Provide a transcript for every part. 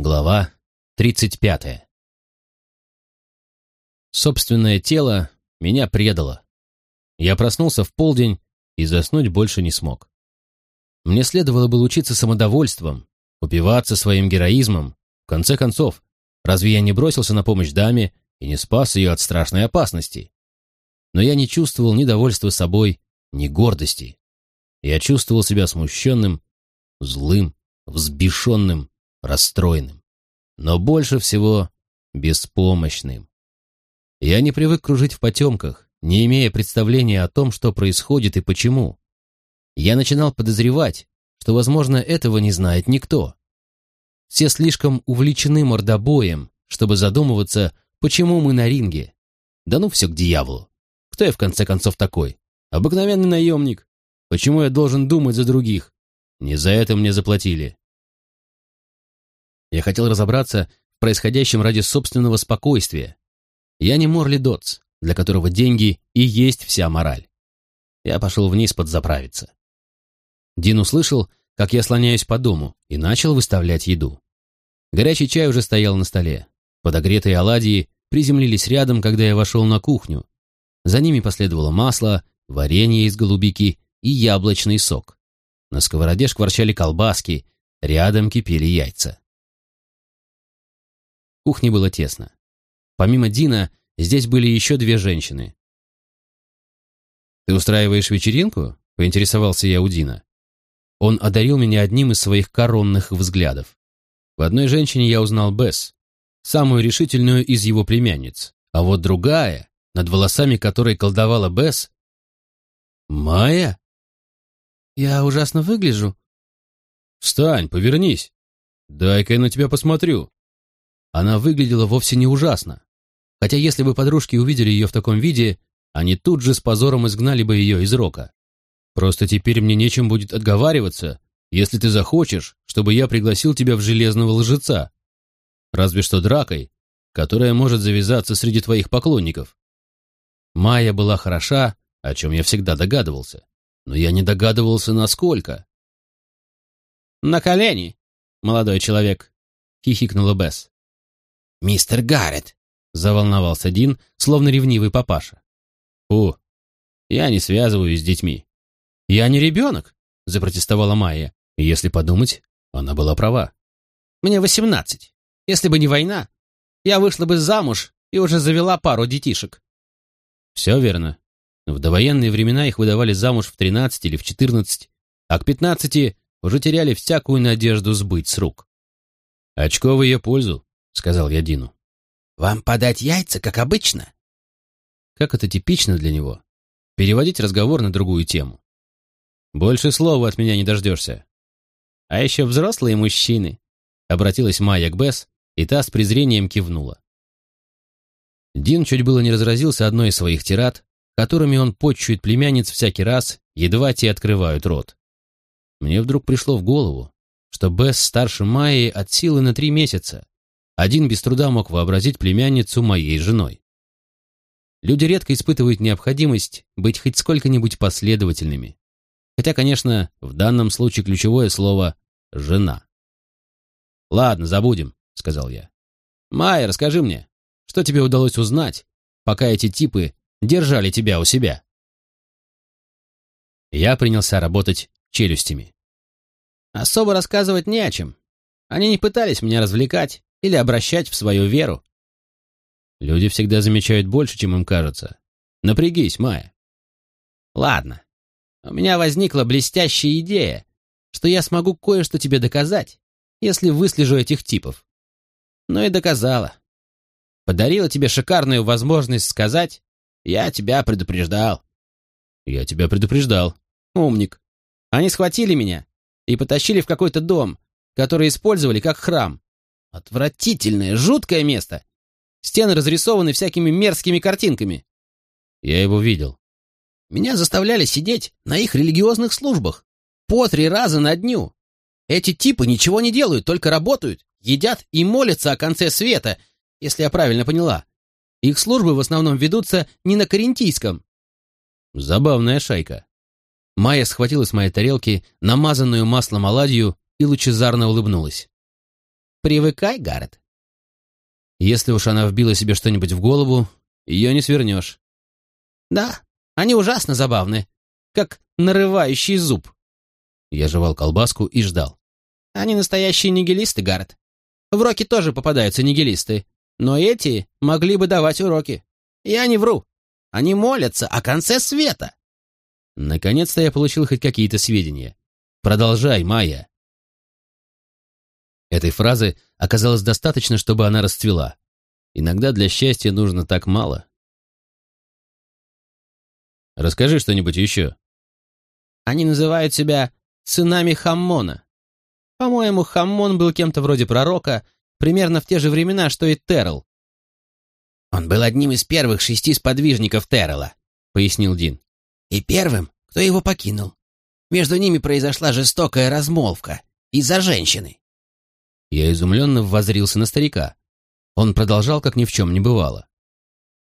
Глава 35. Собственное тело меня предало. Я проснулся в полдень и заснуть больше не смог. Мне следовало бы учиться самодовольством, упиваться своим героизмом. В конце концов, разве я не бросился на помощь даме и не спас ее от страшной опасности? Но я не чувствовал ни довольства собой, ни гордости. Я чувствовал себя смущенным, злым, взбешенным, расстроенным, но больше всего беспомощным. Я не привык кружить в потемках, не имея представления о том, что происходит и почему. Я начинал подозревать, что, возможно, этого не знает никто. Все слишком увлечены мордобоем, чтобы задумываться, почему мы на ринге. Да ну все к дьяволу. Кто я в конце концов такой? Обыкновенный наемник. Почему я должен думать за других? Не за это мне заплатили. Я хотел разобраться в происходящем ради собственного спокойствия. Я не Морли Дотс, для которого деньги и есть вся мораль. Я пошел вниз подзаправиться. Дин услышал, как я слоняюсь по дому, и начал выставлять еду. Горячий чай уже стоял на столе. Подогретые оладьи приземлились рядом, когда я вошел на кухню. За ними последовало масло, варенье из голубики и яблочный сок. На сковороде шкварчали колбаски, рядом кипели яйца кухне было тесно. Помимо Дина, здесь были еще две женщины. «Ты устраиваешь вечеринку?» — поинтересовался я у Дина. Он одарил меня одним из своих коронных взглядов. В одной женщине я узнал Бесс, самую решительную из его племянниц, а вот другая, над волосами которой колдовала Бесс... «Майя?» «Я ужасно выгляжу». «Встань, повернись. Дай-ка я на тебя посмотрю». Она выглядела вовсе не ужасно. Хотя если бы подружки увидели ее в таком виде, они тут же с позором изгнали бы ее из рока. Просто теперь мне нечем будет отговариваться, если ты захочешь, чтобы я пригласил тебя в железного лжеца. Разве что дракой, которая может завязаться среди твоих поклонников. Майя была хороша, о чем я всегда догадывался, но я не догадывался, насколько. «На колени, молодой человек!» — хихикнула Бесс. «Мистер Гаррет!» — заволновался Дин, словно ревнивый папаша. «Фу, я не связываюсь с детьми». «Я не ребенок!» — запротестовала Майя. И если подумать, она была права. «Мне восемнадцать. Если бы не война, я вышла бы замуж и уже завела пару детишек». «Все верно. В довоенные времена их выдавали замуж в тринадцать или в четырнадцать, а к пятнадцати уже теряли всякую надежду сбыть с рук. Очко в ее пользу сказал я Дину. «Вам подать яйца, как обычно?» Как это типично для него. Переводить разговор на другую тему. «Больше слова от меня не дождешься». «А еще взрослые мужчины», — обратилась Майя к Бесс, и та с презрением кивнула. Дин чуть было не разразился одной из своих тират, которыми он почует племянниц всякий раз, едва те открывают рот. Мне вдруг пришло в голову, что Бесс старше Майи от силы на три месяца, один без труда мог вообразить племянницу моей женой. Люди редко испытывают необходимость быть хоть сколько-нибудь последовательными. Хотя, конечно, в данном случае ключевое слово «жена». «Ладно, забудем», — сказал я. «Майя, расскажи мне, что тебе удалось узнать, пока эти типы держали тебя у себя?» Я принялся работать челюстями. «Особо рассказывать не о чем. Они не пытались меня развлекать, или обращать в свою веру. Люди всегда замечают больше, чем им кажется. Напрягись, Майя. Ладно. У меня возникла блестящая идея, что я смогу кое-что тебе доказать, если выслежу этих типов. Ну и доказала. Подарила тебе шикарную возможность сказать «Я тебя предупреждал». Я тебя предупреждал. Умник. Они схватили меня и потащили в какой-то дом, который использовали как храм. Отвратительное, жуткое место. Стены разрисованы всякими мерзкими картинками. Я его видел. Меня заставляли сидеть на их религиозных службах. По три раза на дню. Эти типы ничего не делают, только работают, едят и молятся о конце света, если я правильно поняла. Их службы в основном ведутся не на карентийском. Забавная шайка. Майя схватила с моей тарелки намазанную маслом оладью и лучезарно улыбнулась. Привыкай, Гаррет. Если уж она вбила себе что-нибудь в голову, ее не свернешь. Да, они ужасно забавны, как нарывающий зуб. Я жевал колбаску и ждал. Они настоящие нигилисты, Гаррет. В роки тоже попадаются нигилисты, но эти могли бы давать уроки. Я не вру. Они молятся о конце света. Наконец-то я получил хоть какие-то сведения. Продолжай, Майя. Этой фразы оказалось достаточно, чтобы она расцвела. Иногда для счастья нужно так мало. Расскажи что-нибудь еще. Они называют себя сынами Хаммона. По-моему, Хаммон был кем-то вроде пророка, примерно в те же времена, что и Террел. «Он был одним из первых шести сподвижников Террела», — пояснил Дин. «И первым, кто его покинул. Между ними произошла жестокая размолвка из-за женщины». Я изумленно воззрился на старика. Он продолжал, как ни в чем не бывало.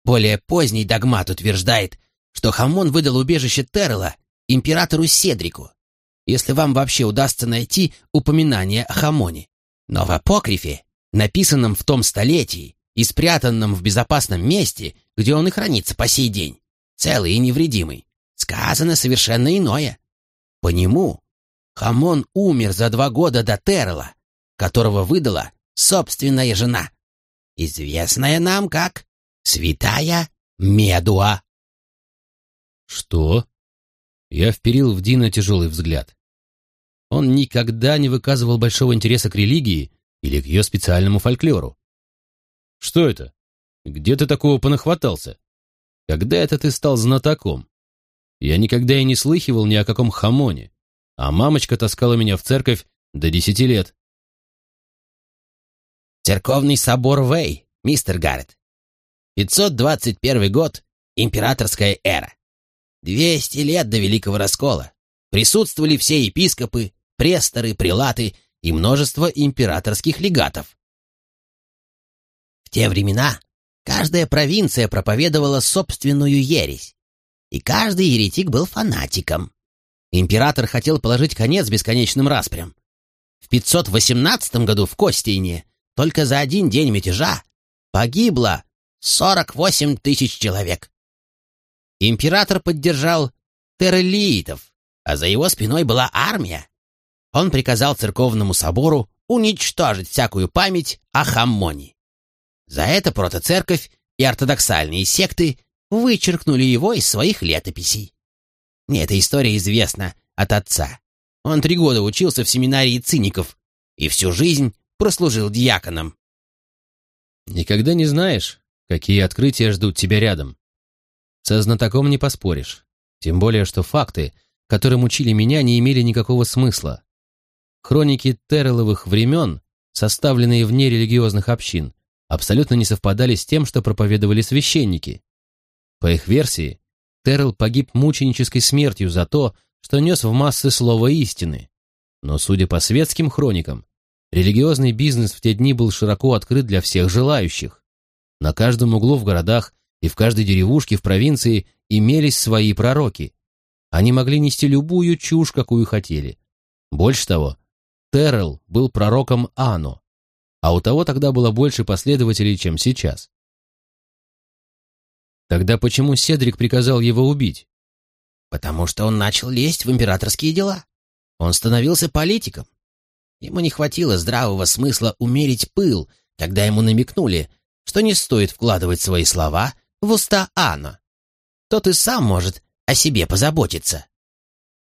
Более поздний догмат утверждает, что Хамон выдал убежище Террела императору Седрику, если вам вообще удастся найти упоминание о Хамоне. Но в апокрифе, написанном в том столетии и спрятанном в безопасном месте, где он и хранится по сей день, целый и невредимый, сказано совершенно иное. По нему Хамон умер за два года до Террела, которого выдала собственная жена, известная нам как Святая Медуа. Что? Я вперил в Дина тяжелый взгляд. Он никогда не выказывал большого интереса к религии или к ее специальному фольклору. Что это? Где ты такого понахватался? Когда это ты стал знатоком? Я никогда и не слыхивал ни о каком хамоне, а мамочка таскала меня в церковь до десяти лет. Церковный собор Вэй, мистер Гаррет. 521 год, императорская эра. 200 лет до Великого Раскола. Присутствовали все епископы, престоры, прилаты и множество императорских легатов. В те времена каждая провинция проповедовала собственную ересь, и каждый еретик был фанатиком. Император хотел положить конец бесконечным распрям. В 518 году в Костейне только за один день мятежа погибло 48 тысяч человек. Император поддержал террелиитов, а за его спиной была армия. Он приказал церковному собору уничтожить всякую память о Хаммоне. За это протоцерковь и ортодоксальные секты вычеркнули его из своих летописей. Мне эта история известна от отца. Он три года учился в семинарии циников и всю жизнь прослужил дьяконом. Никогда не знаешь, какие открытия ждут тебя рядом. Со знатоком не поспоришь. Тем более, что факты, которым учили меня, не имели никакого смысла. Хроники Терреловых времен, составленные вне религиозных общин, абсолютно не совпадали с тем, что проповедовали священники. По их версии, Террел погиб мученической смертью за то, что нес в массы слово истины. Но, судя по светским хроникам, религиозный бизнес в те дни был широко открыт для всех желающих. На каждом углу в городах и в каждой деревушке в провинции имелись свои пророки. Они могли нести любую чушь, какую хотели. Больше того, Террел был пророком Ано, а у того тогда было больше последователей, чем сейчас. Тогда почему Седрик приказал его убить? Потому что он начал лезть в императорские дела. Он становился политиком. Ему не хватило здравого смысла умерить пыл, когда ему намекнули, что не стоит вкладывать свои слова в уста Анна. Тот и сам может о себе позаботиться.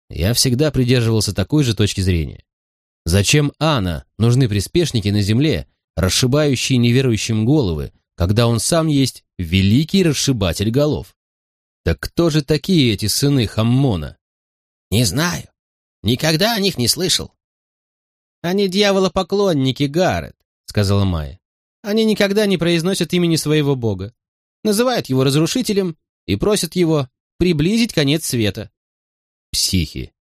Я всегда придерживался такой же точки зрения. Зачем Анна нужны приспешники на земле, расшибающие неверующим головы, когда он сам есть великий расшибатель голов? Так кто же такие эти сыны Хаммона? Не знаю. Никогда о них не слышал. Они дьяволопоклонники, Гаррет, сказала Майя. Они никогда не произносят имени своего бога. Называют его разрушителем и просят его приблизить конец света. Психи.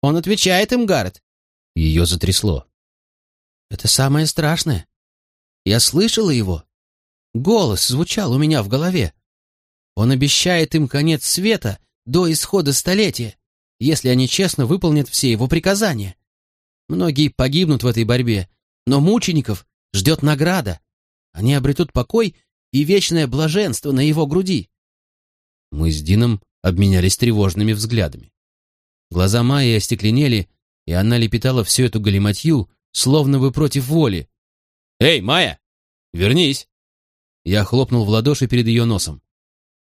Он отвечает им, Гаррет. Ее затрясло. Это самое страшное. Я слышала его. Голос звучал у меня в голове. Он обещает им конец света до исхода столетия, если они честно выполнят все его приказания. Многие погибнут в этой борьбе, Но мучеников ждет награда. Они обретут покой и вечное блаженство на его груди. Мы с Дином обменялись тревожными взглядами. Глаза Майи остекленели, и она лепетала всю эту галиматью, словно бы против воли. «Эй, Майя, вернись!» Я хлопнул в ладоши перед ее носом.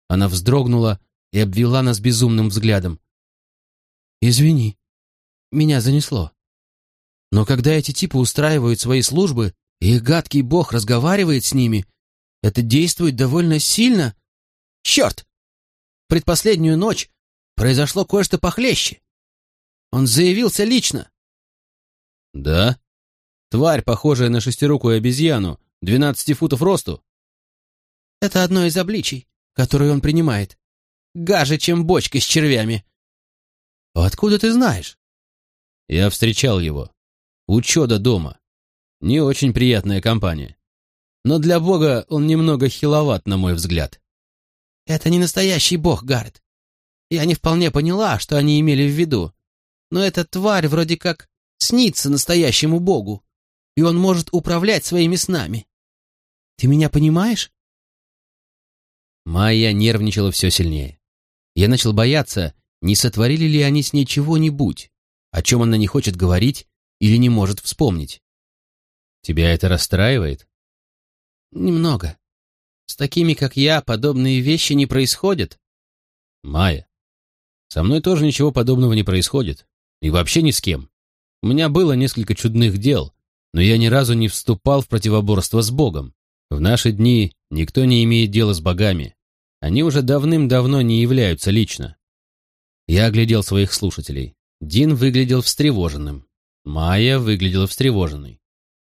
Она вздрогнула и обвела нас безумным взглядом. «Извини, меня занесло. Но когда эти типы устраивают свои службы, и их гадкий бог разговаривает с ними, это действует довольно сильно. Черт! Предпоследнюю ночь произошло кое-что похлеще. Он заявился лично. Да? Тварь, похожая на шестирукую обезьяну, двенадцати футов росту? Это одно из обличий, которое он принимает. Гаже, чем бочка с червями. Откуда ты знаешь? Я встречал его. У Чода дома. Не очень приятная компания. Но для бога он немного хиловат, на мой взгляд. Это не настоящий бог, Гаррет. Я не вполне поняла, что они имели в виду. Но эта тварь вроде как снится настоящему богу, и он может управлять своими снами. Ты меня понимаешь? Майя нервничала все сильнее. Я начал бояться, не сотворили ли они с ней чего-нибудь, о чем она не хочет говорить или не может вспомнить. Тебя это расстраивает? Немного. С такими, как я, подобные вещи не происходят. Майя, со мной тоже ничего подобного не происходит. И вообще ни с кем. У меня было несколько чудных дел, но я ни разу не вступал в противоборство с Богом. В наши дни никто не имеет дела с богами. Они уже давным-давно не являются лично. Я оглядел своих слушателей. Дин выглядел встревоженным. Майя выглядела встревоженной.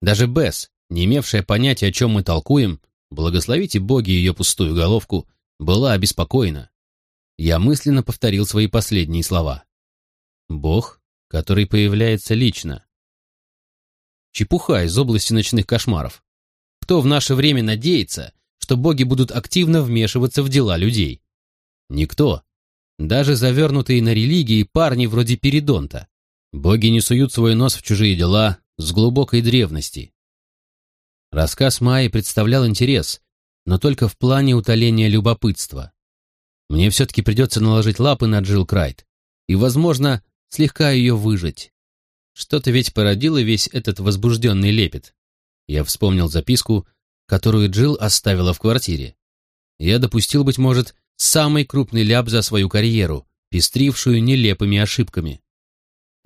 Даже Бесс, не имевшая понятия, о чем мы толкуем, благословите боги ее пустую головку, была обеспокоена. Я мысленно повторил свои последние слова. Бог, который появляется лично. Чепуха из области ночных кошмаров. Кто в наше время надеется, что боги будут активно вмешиваться в дела людей? Никто. Даже завернутые на религии парни вроде Перидонта. Боги не суют свой нос в чужие дела с глубокой древности. Рассказ Майи представлял интерес, но только в плане утоления любопытства. Мне все-таки придется наложить лапы на Джилл Крайт и, возможно, слегка ее выжать. Что-то ведь породило весь этот возбужденный лепет. Я вспомнил записку, которую Джилл оставила в квартире. Я допустил, быть может, самый крупный ляп за свою карьеру, пестрившую нелепыми ошибками.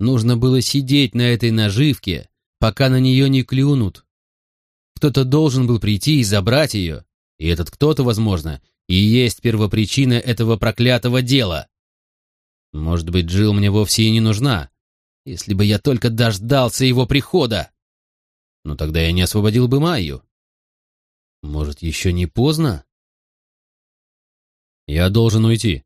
Нужно было сидеть на этой наживке, пока на нее не клюнут. Кто-то должен был прийти и забрать ее, и этот кто-то, возможно, и есть первопричина этого проклятого дела. Может быть, Джилл мне вовсе и не нужна, если бы я только дождался его прихода. Но тогда я не освободил бы Майю. Может, еще не поздно? Я должен уйти.